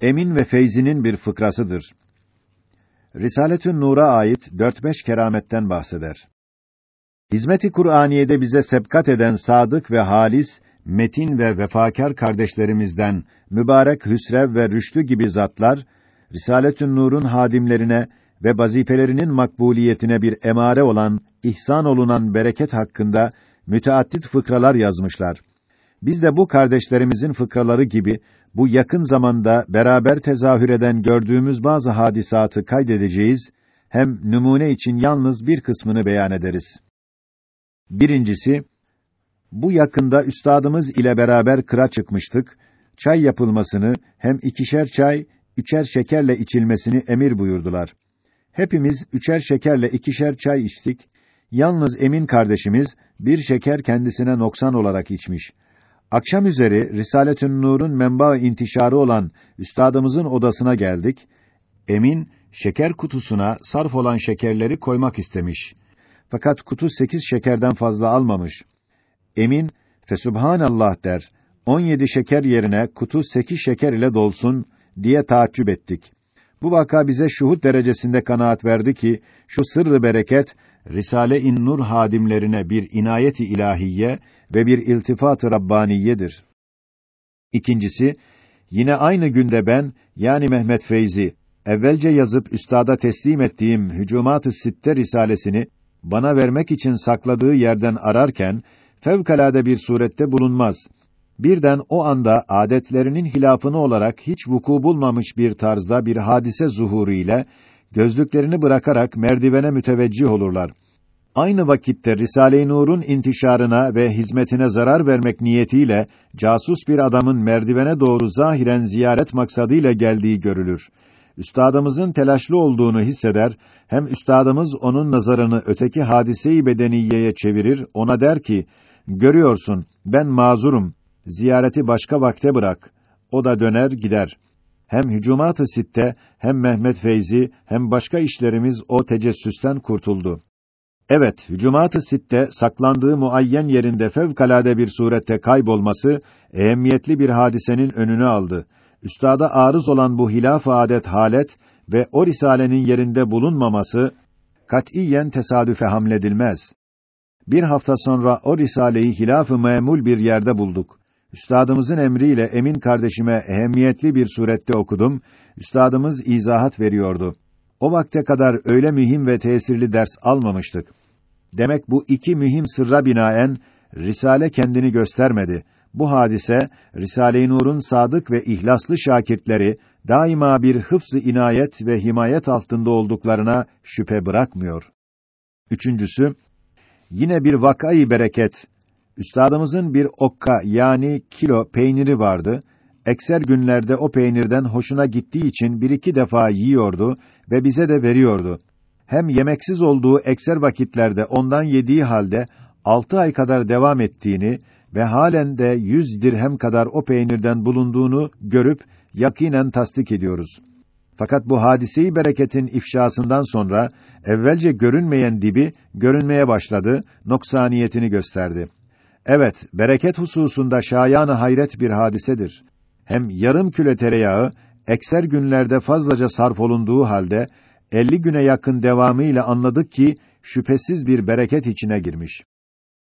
Emin ve Feyzi'nin bir fıkrasıdır. Risaletün Nur'a ait 4-5 kerametten bahseder. Hizmeti Kur'aniye'de bize sebkat eden sadık ve halis, metin ve vefakar kardeşlerimizden mübarek Hüsrev ve Rüştü gibi zatlar Risaletün Nur'un hadimlerine ve vazifelerinin makbuliyetine bir emare olan ihsan olunan bereket hakkında müteaddit fıkralar yazmışlar. Biz de bu kardeşlerimizin fıkraları gibi bu yakın zamanda beraber tezahür eden gördüğümüz bazı hadisatı kaydedeceğiz, hem numune için yalnız bir kısmını beyan ederiz. Birincisi, bu yakında üstadımız ile beraber kıra çıkmıştık, çay yapılmasını hem ikişer çay, üçer şekerle içilmesini emir buyurdular. Hepimiz üçer şekerle ikişer çay içtik, yalnız Emin kardeşimiz bir şeker kendisine noksan olarak içmiş. Akşam üzeri Risaletün Nur'un menba intişarı olan üstadımızın odasına geldik. Emin şeker kutusuna sarf olan şekerleri koymak istemiş. Fakat kutu sekiz şekerden fazla almamış. Emin Fesubhanallah der. 17 şeker yerine kutu sekiz şeker ile dolsun diye taaccüp ettik. Bu vaka bize şuhut derecesinde kanaat verdi ki şu sırrı bereket Risale-i Nur hadimlerine bir inayeti ilahiye ve bir iltifat-ı rabbaniyedir. İkincisi, yine aynı günde ben yani Mehmet Feyzi evvelce yazıp üstada teslim ettiğim Hücumat-ı Sitte risalesini bana vermek için sakladığı yerden ararken fevkalade bir surette bulunmaz. Birden o anda adetlerinin hilafını olarak hiç vuku bulmamış bir tarzda bir hadise zuhuru ile gözlüklerini bırakarak merdivene müteveccih olurlar. Aynı vakitte Risale-i Nur'un intişarına ve hizmetine zarar vermek niyetiyle casus bir adamın merdivene doğru zahiren ziyaret maksadıyla geldiği görülür. Üstadımızın telaşlı olduğunu hisseder, hem üstadımız onun nazarını öteki hadise-i bedeniyeye çevirir, ona der ki, görüyorsun, ben mazurum, ziyareti başka vakte bırak. O da döner gider. Hem hücumat-ı sitte, hem Mehmet Feyzi, hem başka işlerimiz o tecessüsten kurtuldu. Evet, hücumat-ı sitte saklandığı muayyen yerinde fevkalade bir surette kaybolması ehemmiyetli bir hadisenin önünü aldı. Üstada arız olan bu hilaf adet halet ve o risalenin yerinde bulunmaması katiyen tesadüfe hamledilmez. Bir hafta sonra o risaleyi hilaf-ı memul bir yerde bulduk. Üstadımızın emriyle Emin kardeşime ehemmiyetli bir surette okudum. Üstadımız izahat veriyordu. O vakte kadar öyle mühim ve tesirli ders almamıştık. Demek bu iki mühim sırra binaen Risale kendini göstermedi. Bu hadise Risale-i Nur'un sadık ve ihlaslı şakirtleri daima bir hıfz-ı inayet ve himayet altında olduklarına şüphe bırakmıyor. Üçüncüsü yine bir vakayı bereket. Üstadımızın bir okka yani kilo peyniri vardı. Ekser günlerde o peynirden hoşuna gittiği için bir iki defa yiyordu ve bize de veriyordu. Hem yemeksiz olduğu ekser vakitlerde ondan yediği halde altı ay kadar devam ettiğini ve halen de yüz dirhem kadar o peynirden bulunduğunu görüp yakinen tasdik ediyoruz. Fakat bu hadiseyi bereketin ifşasından sonra evvelce görünmeyen dibi görünmeye başladı, noksaniyetini gösterdi. Evet, bereket hususunda şayanı hayret bir hadisedir. Hem yarım küle tereyağı ekser günlerde fazlaca sarf olunduğu halde 50 güne yakın devamıyla anladık ki şüphesiz bir bereket içine girmiş.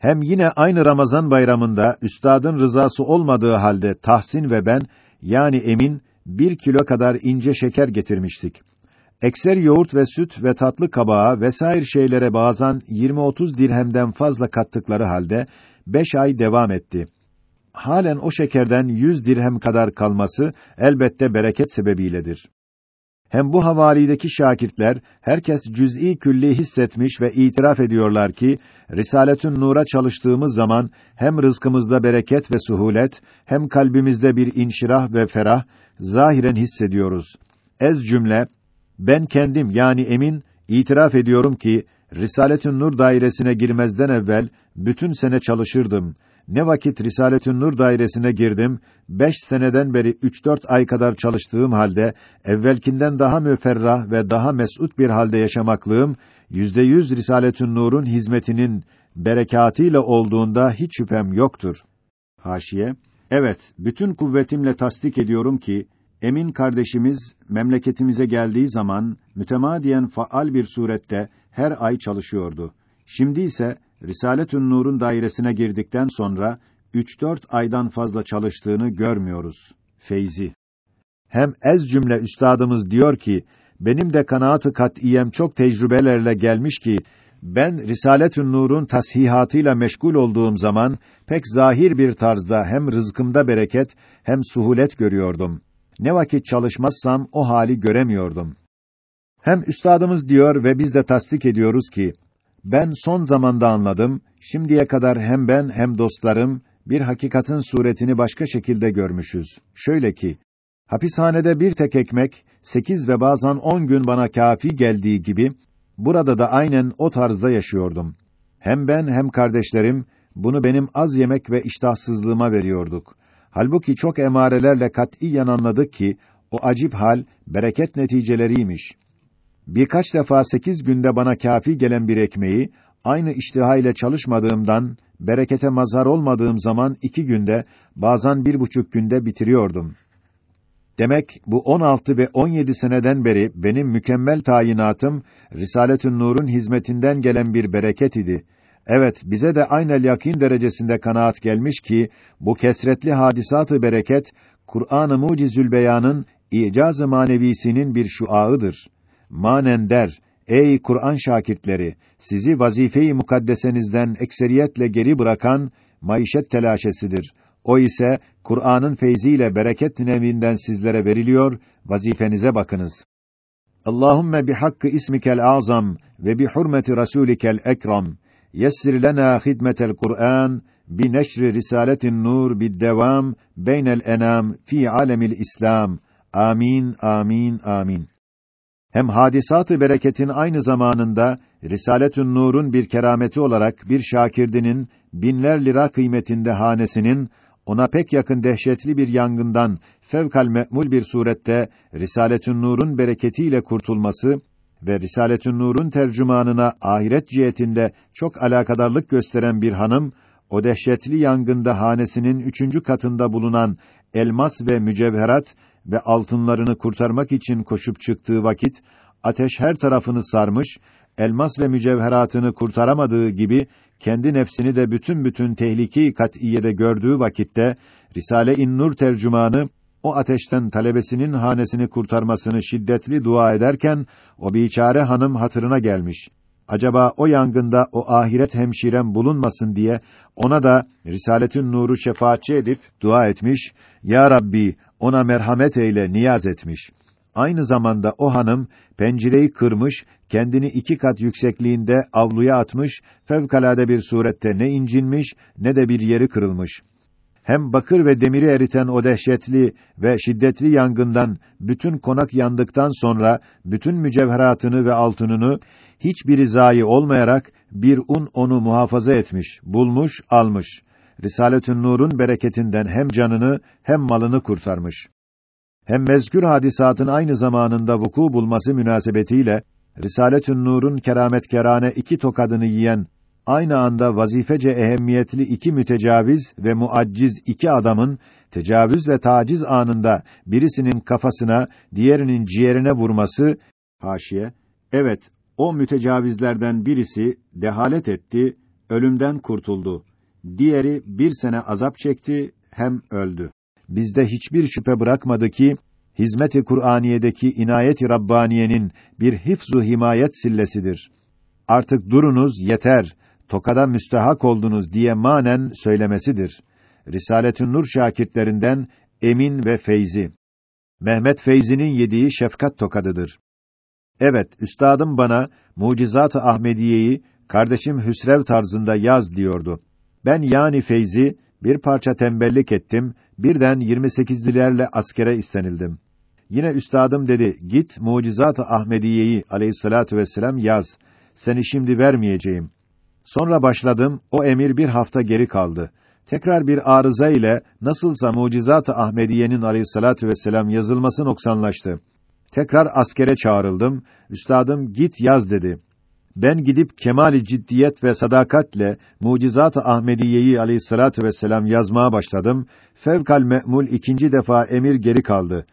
Hem yine aynı Ramazan bayramında üstadın rızası olmadığı halde Tahsin ve ben yani Emin bir kilo kadar ince şeker getirmiştik. Ekser yoğurt ve süt ve tatlı kabağa vesaire şeylere bazen 20-30 dirhemden fazla kattıkları halde beş ay devam etti. Halen o şekerden 100 dirhem kadar kalması elbette bereket sebebiyledir. Hem bu havalideki şakirtler herkes cüz'i külli hissetmiş ve itiraf ediyorlar ki Risaletün Nur'a çalıştığımız zaman hem rızkımızda bereket ve suhulet hem kalbimizde bir inşirah ve ferah zahiren hissediyoruz. Ez cümle ben kendim yani emin itiraf ediyorum ki Risaletün Nur dairesine girmezden evvel bütün sene çalışırdım ne vakit Risaletün Nur dairesine girdim, beş seneden beri üç dört ay kadar çalıştığım halde, evvelkinden daha müferrah ve daha mes'ud bir halde yaşamaklığım, yüzde yüz Risaletün Nur'un hizmetinin berekatıyla olduğunda hiç şüphem yoktur. Haşiye, evet, bütün kuvvetimle tasdik ediyorum ki, Emin kardeşimiz memleketimize geldiği zaman mütemadiyen faal bir surette her ay çalışıyordu. Şimdi ise Risaletün Nur'un dairesine girdikten sonra 3-4 aydan fazla çalıştığını görmüyoruz. Feyzi. Hem ez cümle üstadımız diyor ki, benim de kanaatı kat'iyem çok tecrübelerle gelmiş ki, ben Risaletün Nur'un tashihatıyla meşgul olduğum zaman pek zahir bir tarzda hem rızkımda bereket hem suhulet görüyordum. Ne vakit çalışmazsam o hali göremiyordum. Hem üstadımız diyor ve biz de tasdik ediyoruz ki ben son zamanda anladım. Şimdiye kadar hem ben hem dostlarım bir hakikatin suretini başka şekilde görmüşüz. Şöyle ki hapishanede bir tek ekmek sekiz ve bazen on gün bana kafi geldiği gibi burada da aynen o tarzda yaşıyordum. Hem ben hem kardeşlerim bunu benim az yemek ve iştahsızlığıma veriyorduk. Halbuki çok emarelerle kat'iyen anladık ki o acip hal bereket neticeleriymiş. Birkaç defa sekiz günde bana kafi gelen bir ekmeği aynı iştiha ile çalışmadığımdan berekete mazhar olmadığım zaman iki günde bazen bir buçuk günde bitiriyordum. Demek bu 16 ve 17 seneden beri benim mükemmel tayinatım Risaletün Nur'un hizmetinden gelen bir bereket idi. Evet, bize de aynel yakin derecesinde kanaat gelmiş ki bu kesretli hadisatı bereket Kur'an-ı Mucizül Beyan'ın icaz-ı manevisinin bir şuağıdır. Manen der: Ey Kur'an şakirtleri, sizi vazife-i mukaddesenizden ekseriyetle geri bırakan maişet telaşesidir. O ise Kur'an'ın feyziyle bereket nevinden sizlere veriliyor, vazifenize bakınız. Allahumme bihakkı ismikel azam ve bi hurmeti rasulikel ekram yessir lena hidmetel Kur'an bi neşri risaletin nur bid devam beynel enam fi alemil İslam. Amin amin amin. Hem hadisat-ı bereketin aynı zamanında Risaletün Nur'un bir kerameti olarak bir şakirdinin binler lira kıymetinde hanesinin ona pek yakın dehşetli bir yangından fevkal me'mul bir surette Risaletün Nur'un bereketiyle kurtulması ve Risaletün Nur'un tercümanına ahiret cihetinde çok alakadarlık gösteren bir hanım o dehşetli yangında hanesinin üçüncü katında bulunan elmas ve mücevherat ve altınlarını kurtarmak için koşup çıktığı vakit ateş her tarafını sarmış, elmas ve mücevheratını kurtaramadığı gibi kendi nefsini de bütün bütün tehlike kat'iyede gördüğü vakitte Risale-i Nur tercümanı o ateşten talebesinin hanesini kurtarmasını şiddetli dua ederken o biçare hanım hatırına gelmiş. Acaba o yangında o ahiret hemşirem bulunmasın diye ona da Risaletün Nur'u şefaatçi edip dua etmiş. Ya Rabbi ona merhamet eyle niyaz etmiş. Aynı zamanda o hanım pencereyi kırmış, kendini iki kat yüksekliğinde avluya atmış, fevkalade bir surette ne incinmiş ne de bir yeri kırılmış. Hem bakır ve demiri eriten o dehşetli ve şiddetli yangından bütün konak yandıktan sonra bütün mücevheratını ve altınını hiçbiri zayi olmayarak bir un onu muhafaza etmiş, bulmuş, almış. Risaletün Nur'un bereketinden hem canını hem malını kurtarmış. Hem mezkür hadisatın aynı zamanında vuku bulması münasebetiyle Risaletün Nur'un kerametkerane iki tokadını yiyen aynı anda vazifece ehemmiyetli iki mütecaviz ve muacciz iki adamın tecavüz ve taciz anında birisinin kafasına, diğerinin ciğerine vurması haşiye. Evet, o mütecavizlerden birisi dehalet etti, ölümden kurtuldu. Diğeri bir sene azap çekti, hem öldü. Bizde hiçbir şüphe bırakmadı ki hizmet-i Kur'aniye'deki inayet-i Rabbaniye'nin bir hifzu himayet sillesidir. Artık durunuz yeter, tokada müstehak oldunuz diye manen söylemesidir. Risaletün Nur şakirtlerinden Emin ve Feyzi. Mehmet Feyzi'nin yediği şefkat tokadıdır. Evet, üstadım bana Mucizat-ı Ahmediye'yi kardeşim Hüsrev tarzında yaz diyordu. Ben yani Feyzi bir parça tembellik ettim, birden 28'lilerle askere istenildim. Yine üstadım dedi, git Mucizat-ı Ahmediye'yi aleyhissalatu vesselam yaz. Seni şimdi vermeyeceğim. Sonra başladım, o emir bir hafta geri kaldı. Tekrar bir arıza ile nasılsa Mucizat-ı Ahmediye'nin aleyhissalatu vesselam yazılması noksanlaştı. Tekrar askere çağrıldım. Üstadım git yaz dedi. Ben gidip kemali ciddiyet ve sadakatle Mucizat-ı Ahmediye'yi aleyhissalatu vesselam yazmaya başladım. Fevkal me'mul ikinci defa emir geri kaldı.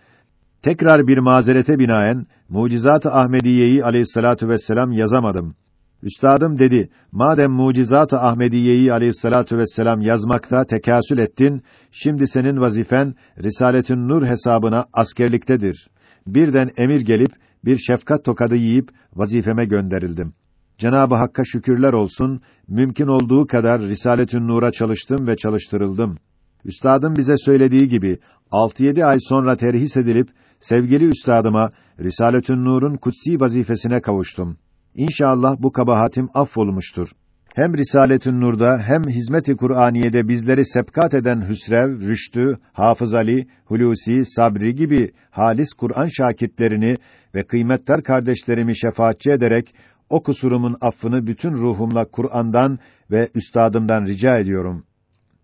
Tekrar bir mazerete binaen Mucizat-ı Ahmediyeyi Aleyhissalatu vesselam yazamadım. Üstadım dedi, madem Mucizat-ı Ahmediyeyi Aleyhissalatu vesselam yazmakta tekasül ettin, şimdi senin vazifen Risaletün Nur hesabına askerliktedir. Birden emir gelip bir şefkat tokadı yiyip vazifeme gönderildim. Cenabı Hakk'a şükürler olsun, mümkün olduğu kadar Risaletün Nur'a çalıştım ve çalıştırıldım. Üstadım bize söylediği gibi 6-7 ay sonra terhis edilip sevgili üstadıma Risaletün Nur'un kutsi vazifesine kavuştum. İnşallah bu kabahatim affolmuştur. Hem Risaletün Nur'da hem Hizmet-i Kur'aniye'de bizleri sepkat eden Hüsrev, Rüştü, Hafız Ali, Hulusi, Sabri gibi halis Kur'an şakirtlerini ve kıymetler kardeşlerimi şefaatçi ederek o kusurumun affını bütün ruhumla Kur'an'dan ve üstadımdan rica ediyorum.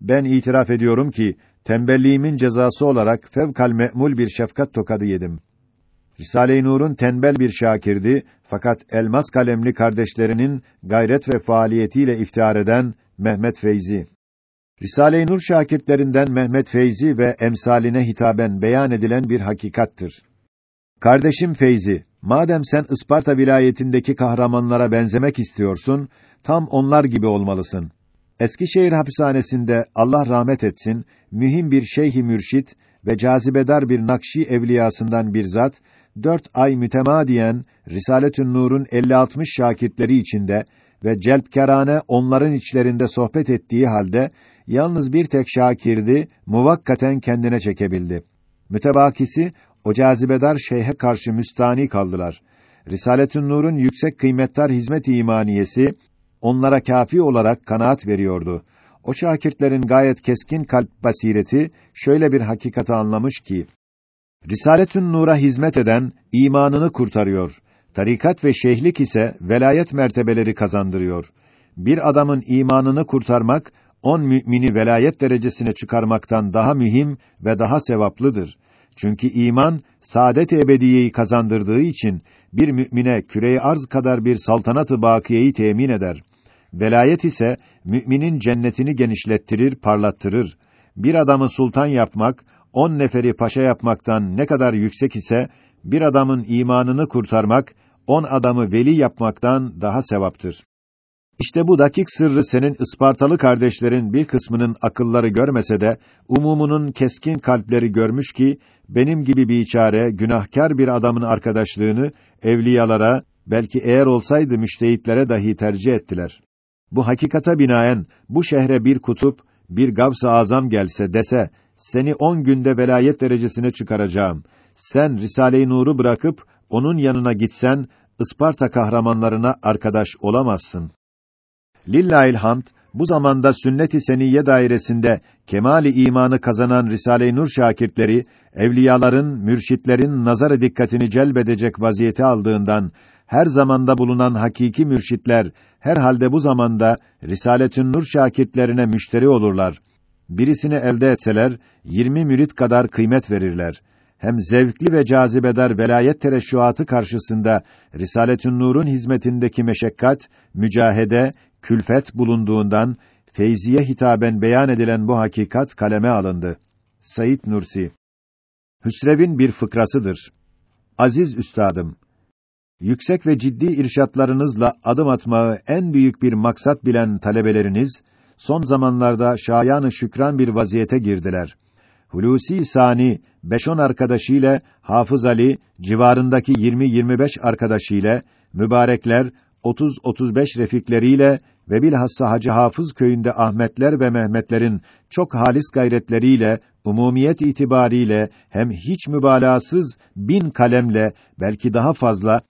Ben itiraf ediyorum ki tembelliğimin cezası olarak fevkal me'mul bir şefkat tokadı yedim. Risale-i Nur'un tembel bir şakirdi fakat elmas kalemli kardeşlerinin gayret ve faaliyetiyle iftihar eden Mehmet Feyzi. Risale-i Nur şakirtlerinden Mehmet Feyzi ve emsaline hitaben beyan edilen bir hakikattır. Kardeşim Feyzi, madem sen Isparta vilayetindeki kahramanlara benzemek istiyorsun, tam onlar gibi olmalısın. Eskişehir hapishanesinde Allah rahmet etsin, mühim bir şeyh-i mürşit ve cazibedar bir Nakşi evliyasından bir zat, dört ay mütemadiyen Risaletün Nur'un 50-60 şakirtleri içinde ve celpkârane onların içlerinde sohbet ettiği halde yalnız bir tek şakirdi muvakkaten kendine çekebildi. Mütebakisi o cazibedar şeyhe karşı müstani kaldılar. Risaletün Nur'un yüksek kıymettar hizmet-i imaniyesi onlara kafi olarak kanaat veriyordu. O şakirtlerin gayet keskin kalp basireti şöyle bir hakikati anlamış ki Risaletün Nur'a hizmet eden imanını kurtarıyor. Tarikat ve şeyhlik ise velayet mertebeleri kazandırıyor. Bir adamın imanını kurtarmak on mümini velayet derecesine çıkarmaktan daha mühim ve daha sevaplıdır. Çünkü iman saadet ebediyeyi kazandırdığı için bir mümine küre arz kadar bir saltanatı bakiyeyi temin eder. Velayet ise müminin cennetini genişlettirir, parlattırır. Bir adamı sultan yapmak, on neferi paşa yapmaktan ne kadar yüksek ise, bir adamın imanını kurtarmak, on adamı veli yapmaktan daha sevaptır. İşte bu dakik sırrı senin Ispartalı kardeşlerin bir kısmının akılları görmese de, umumunun keskin kalpleri görmüş ki, benim gibi bir çare, günahkar bir adamın arkadaşlığını, evliyalara, belki eğer olsaydı müştehitlere dahi tercih ettiler. Bu hakikata binaen, bu şehre bir kutup, bir gavs-ı azam gelse dese, seni on günde velayet derecesine çıkaracağım. Sen Risale-i Nur'u bırakıp, onun yanına gitsen, Isparta kahramanlarına arkadaş olamazsın. Lillahil hamd, bu zamanda sünnet-i seniyye dairesinde kemali imanı kazanan Risale-i Nur şakirtleri, evliyaların, mürşitlerin nazar dikkatini celbedecek vaziyeti aldığından, her zamanda bulunan hakiki mürşitler, herhalde bu zamanda Risaletün Nur şakirtlerine müşteri olurlar. Birisini elde etseler, 20 mürit kadar kıymet verirler. Hem zevkli ve cazibedar velayet tereşşuatı karşısında Risaletün Nur'un hizmetindeki meşakkat, mücahede, külfet bulunduğundan feyziye hitaben beyan edilen bu hakikat kaleme alındı. Sayit Nursi Hüsrev'in bir fıkrasıdır. Aziz üstadım, yüksek ve ciddi irşatlarınızla adım atmayı en büyük bir maksat bilen talebeleriniz, son zamanlarda şayanı şükran bir vaziyete girdiler. Hulusi Sani, 5-10 arkadaşıyla, Hafız Ali, civarındaki 20-25 arkadaşıyla, mübarekler, 30-35 refikleriyle ve bilhassa Hacı Hafız köyünde Ahmetler ve Mehmetlerin çok halis gayretleriyle, umumiyet itibariyle hem hiç mübalağasız bin kalemle belki daha fazla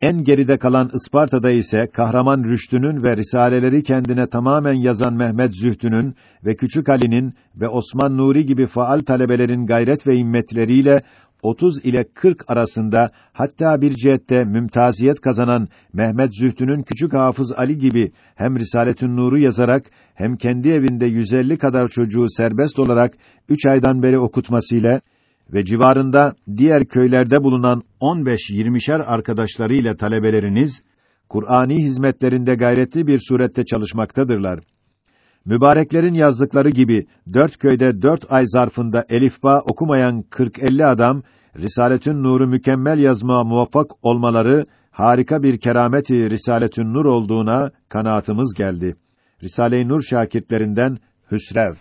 en geride kalan Isparta'da ise Kahraman Rüştü'nün ve risaleleri kendine tamamen yazan Mehmet Zühtü'nün ve Küçük Ali'nin ve Osman Nuri gibi faal talebelerin gayret ve himmetleriyle 30 ile 40 arasında hatta bir cihette mümtaziyet kazanan Mehmet Zühtü'nün küçük Hafız Ali gibi hem Risaletün Nur'u yazarak hem kendi evinde 150 kadar çocuğu serbest olarak 3 aydan beri okutmasıyla ve civarında diğer köylerde bulunan 15-20'şer arkadaşlarıyla talebeleriniz Kur'ani hizmetlerinde gayretli bir surette çalışmaktadırlar. Mübareklerin yazdıkları gibi dört köyde dört ay zarfında elifba okumayan 40-50 adam Risaletün Nur'u mükemmel yazmaya muvaffak olmaları harika bir kerameti Risaletün Nur olduğuna kanaatımız geldi. Risale-i Nur şakirtlerinden Hüsrev